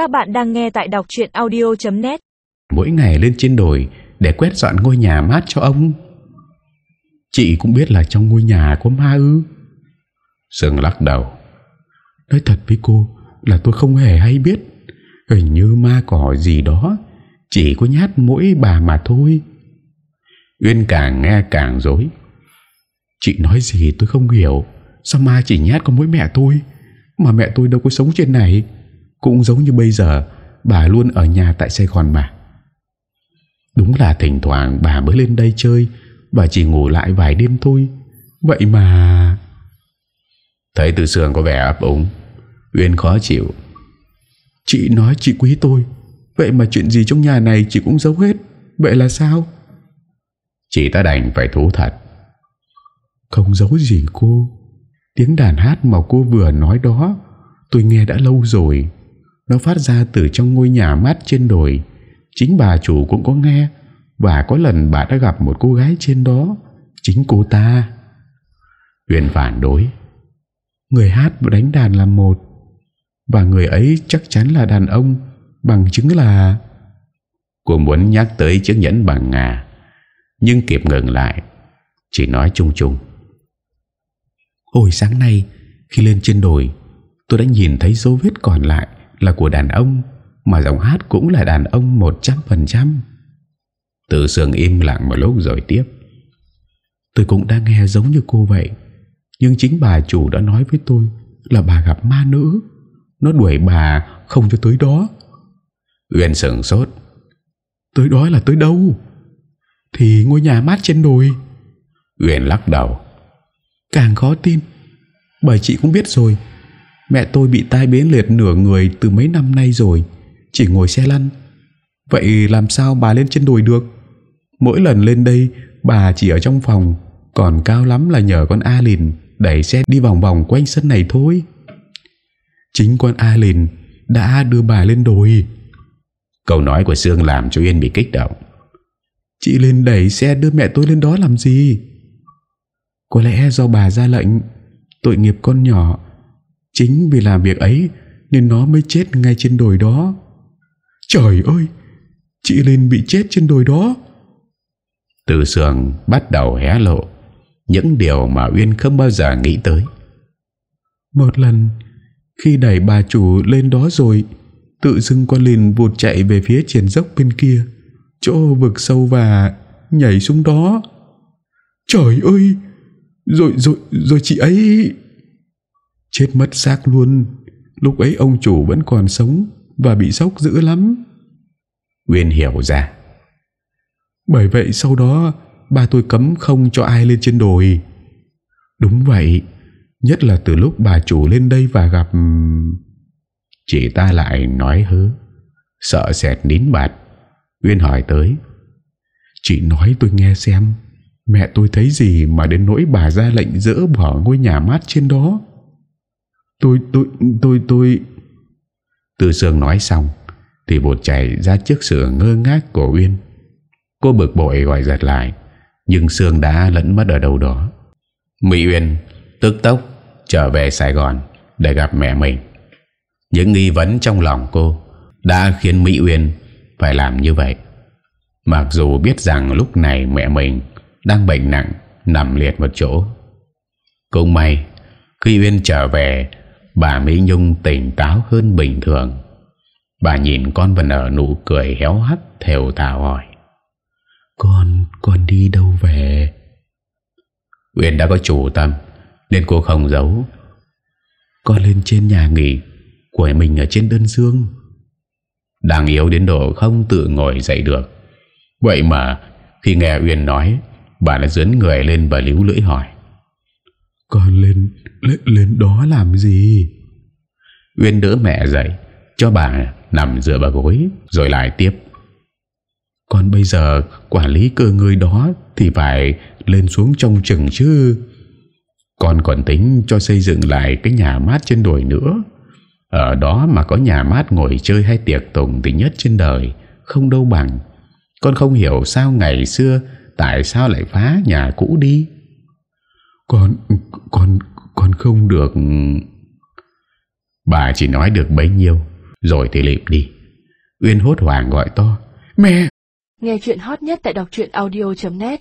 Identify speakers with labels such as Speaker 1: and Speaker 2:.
Speaker 1: Các bạn đang nghe tại đọc chuyện audio.net
Speaker 2: Mỗi ngày lên trên đồi Để quét dọn ngôi nhà mát cho ông. Chị cũng biết là trong ngôi nhà có ma ư. Sương lắc đầu. Nói thật với cô Là tôi không hề hay biết. Hình như ma cỏ gì đó Chỉ có nhát mỗi bà mà thôi. Uyên càng nghe càng dối Chị nói gì tôi không hiểu. Sao ma chỉ nhát có mỗi mẹ tôi? Mà mẹ tôi đâu có sống trên này. Cũng giống như bây giờ, Bà luôn ở nhà tại Sài Gòn mà. Đúng là thỉnh thoảng bà mới lên đây chơi Và chỉ ngủ lại vài đêm thôi. Vậy mà Thấy từ sườn có vẻ ấp úng, Uyên khó chịu. Chị nói chị quý tôi, Vậy mà chuyện gì trong nhà này chị cũng giấu hết, Vậy là sao? Chị ta đành phải thú thật. Không giấu gì cô, Tiếng đàn hát mà cô vừa nói đó Tôi nghe đã lâu rồi. Nó phát ra từ trong ngôi nhà mát trên đồi. Chính bà chủ cũng có nghe, Và có lần bà đã gặp một cô gái trên đó, Chính cô ta. Huyền phản đối. Người hát và đánh đàn là một, Và người ấy chắc chắn là đàn ông, Bằng chứng là Cô muốn nhắc tới chiếc nhẫn bằng ngà Nhưng kịp ngừng lại, Chỉ nói chung chung. Hồi sáng nay, Khi lên trên đồi, Tôi đã nhìn thấy dấu vết còn lại. Là của đàn ông, Mà giọng hát cũng là đàn ông 100% Từ sườn im lặng một lúc rồi tiếp. Tôi cũng đang nghe giống như cô vậy, Nhưng chính bà chủ đã nói với tôi Là bà gặp ma nữ. Nó đuổi bà không cho tới đó. Uyên sừng sốt. Tới đó là tới đâu? Thì ngôi nhà mát trên đồi. Uyên lắc đầu. Càng khó tin, Bởi chị cũng biết rồi Mẹ tôi bị tai biến liệt nửa người từ mấy năm nay rồi. Chỉ ngồi xe lăn. Vậy làm sao bà lên trên đồi được? Mỗi lần lên đây Bà chỉ ở trong phòng. Còn cao lắm là nhờ con A Lìn Đẩy xe đi vòng vòng quanh sân này thôi. Chính con A Lìn Đã đưa bà lên đồi. Câu nói của Sương làm cho Yên bị kích động. Chị lên đẩy xe đưa mẹ tôi lên đó làm gì? Có lẽ do bà ra lệnh Tội nghiệp con nhỏ Chính vì làm việc ấy Nên nó mới chết ngay trên đồi đó. Trời ơi! Chị lên bị chết trên đồi đó. Từ sườn bắt đầu hé lộ Những điều mà Uyên không bao giờ nghĩ tới. Một lần Khi đẩy bà chủ lên đó rồi Tự dưng con lìn vụt chạy về phía triển dốc bên kia Chỗ vực sâu và Nhảy xuống đó. Trời ơi! Rồi rồi rồi chị ấy Chết mất xác luôn. Lúc ấy ông chủ vẫn còn sống Và bị sốc dữ lắm. Nguyên hiểu ra. Bởi vậy sau đó Ba tôi cấm không cho ai lên trên đồi. Đúng vậy Nhất là từ lúc bà chủ lên đây và gặp Chị ta lại nói hứ Sợ sệt nín bạt. Uyên hỏi tới Chị nói tôi nghe xem Mẹ tôi thấy gì mà đến nỗi bà ra lệnh dỡ bỏ ngôi nhà mát trên đó Tôi, tôi, tôi, tôi. Từ sương nói xong Thì bột chảy ra trước sự ngơ ngác của Uyên. Cô bực bội gọi giật lại Nhưng Sương đã lẫn mất ở đâu đó. Mỹ Uyên tức tốc trở về Sài Gòn Để gặp mẹ mình. Những nghi vấn trong lòng cô Đã khiến Mỹ Uyên phải làm như vậy. Mặc dù biết rằng lúc này mẹ mình Đang bệnh nặng Nằm liệt một chỗ Cũng may Khi Uyên trở về Bà Mỹ Nhung tỉnh táo hơn bình thường. Bà nhìn con và nở nụ cười héo hắt Theo thảo hỏi. Con, con đi đâu về? Uyên đã có chủ tâm Nên cô không giấu. Con lên trên nhà nghỉ Của mình ở trên đơn dương. Đang yếu đến độ không tự ngồi dậy được. Vậy mà Khi nghe Uyên nói Bà đã dướn người lên và líu lưỡi hỏi Con lên lên, lên đó làm gì? Uyên đỡ mẹ dậy Cho bà nằm dựa vào gối Rồi lại tiếp. Con bây giờ quản lý cơ người đó Thì phải lên xuống trong chừng chứ. Con còn tính cho xây dựng lại Cái nhà mát trên đồi nữa. Ở đó mà có nhà mát ngồi chơi hay tiệc tùng thì nhất trên đời Không đâu bằng. Con không hiểu sao ngày xưa Tại sao lại phá nhà cũ đi con Con Con không được. Bà chỉ nói được bấy nhiêu, Rồi thì lịm đi. Uyên hốt hoảng gọi to, Mẹ!
Speaker 3: Nghe chuyện hot nhất tại đọc audio.net